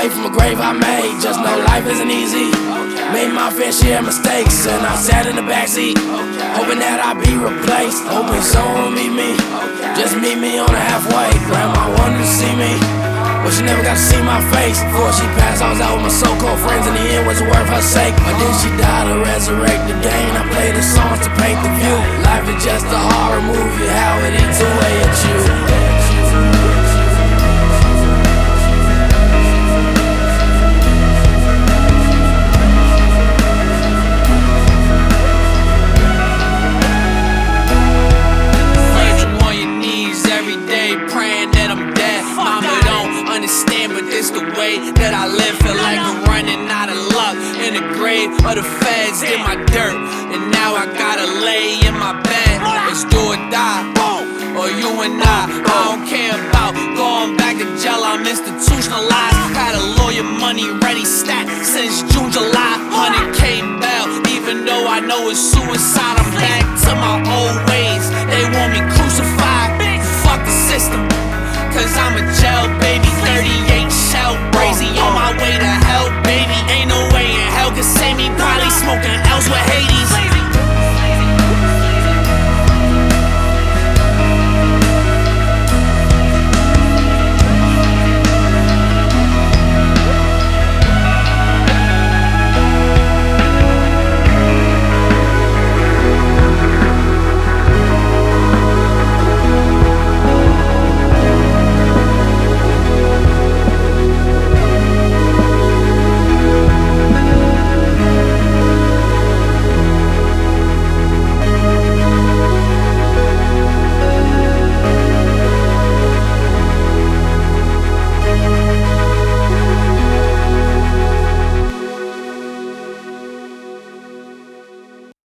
away from a grave I made. Just know life isn't easy. Made my fair share of mistakes, and I sat in the backseat, hoping that I'd be replaced. Hoping someone would meet me, just meet me on the halfway. Grandma wanted to see me. But she never got to see my face Before she passed, I was out with my so-called friends In the end, was it worth her sake? But did she die to resurrect again? I played the songs to paint the view Life is just a horror movie How it eats it's the way that I live. Feel like I'm running out of luck in the grave of the feds did my dirt, and now I gotta lay in my bed. It's do or die, or you and I. I don't care about going back to jail. I'm institutionalized. Had a lawyer money ready stacked since June, July. 100k bail, even though I know it's suicide. I'm back to my old ways. They want me crucified. Fuck the system, cause I'm a jail baby. 38